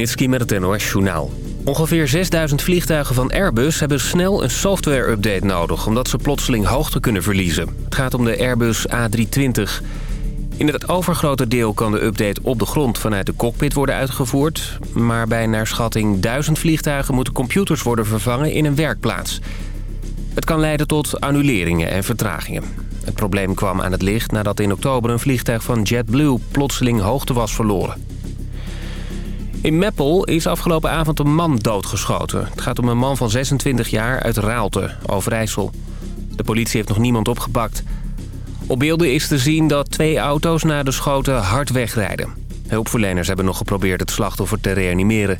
Met het NOS-journaal. Ongeveer 6000 vliegtuigen van Airbus hebben snel een software-update nodig... omdat ze plotseling hoogte kunnen verliezen. Het gaat om de Airbus A320. In het overgrote deel kan de update op de grond vanuit de cockpit worden uitgevoerd... maar bij naar schatting 1000 vliegtuigen moeten computers worden vervangen in een werkplaats. Het kan leiden tot annuleringen en vertragingen. Het probleem kwam aan het licht nadat in oktober een vliegtuig van JetBlue plotseling hoogte was verloren. In Meppel is afgelopen avond een man doodgeschoten. Het gaat om een man van 26 jaar uit Raalte, Overijssel. De politie heeft nog niemand opgepakt. Op beelden is te zien dat twee auto's na de schoten hard wegrijden. Hulpverleners hebben nog geprobeerd het slachtoffer te reanimeren.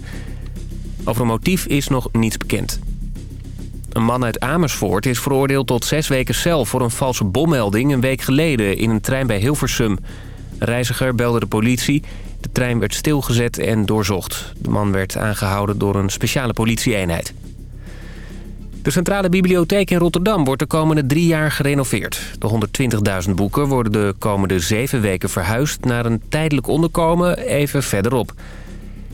Over een motief is nog niets bekend. Een man uit Amersfoort is veroordeeld tot zes weken cel... voor een valse bommelding een week geleden in een trein bij Hilversum. Een reiziger belde de politie. De trein werd stilgezet en doorzocht. De man werd aangehouden door een speciale politieeenheid. De Centrale Bibliotheek in Rotterdam wordt de komende drie jaar gerenoveerd. De 120.000 boeken worden de komende zeven weken verhuisd... naar een tijdelijk onderkomen even verderop.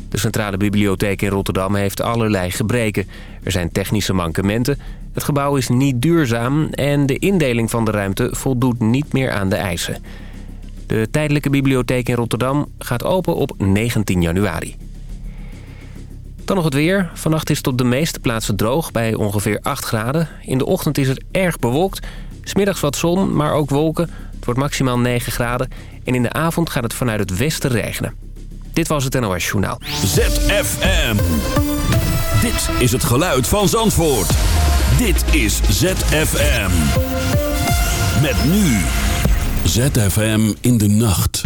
De Centrale Bibliotheek in Rotterdam heeft allerlei gebreken. Er zijn technische mankementen, het gebouw is niet duurzaam... en de indeling van de ruimte voldoet niet meer aan de eisen. De tijdelijke bibliotheek in Rotterdam gaat open op 19 januari. Dan nog het weer. Vannacht is het op de meeste plaatsen droog bij ongeveer 8 graden. In de ochtend is het erg bewolkt. Smiddags wat zon, maar ook wolken. Het wordt maximaal 9 graden. En in de avond gaat het vanuit het westen regenen. Dit was het NOS Journaal. ZFM. Dit is het geluid van Zandvoort. Dit is ZFM. Met nu. ZFM in de nacht.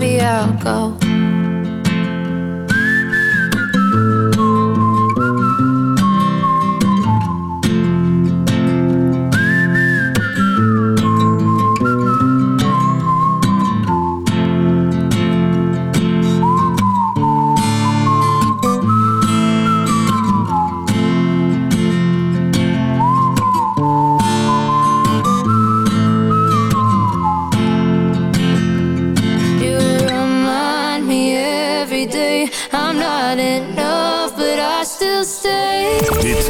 baby, I'll go.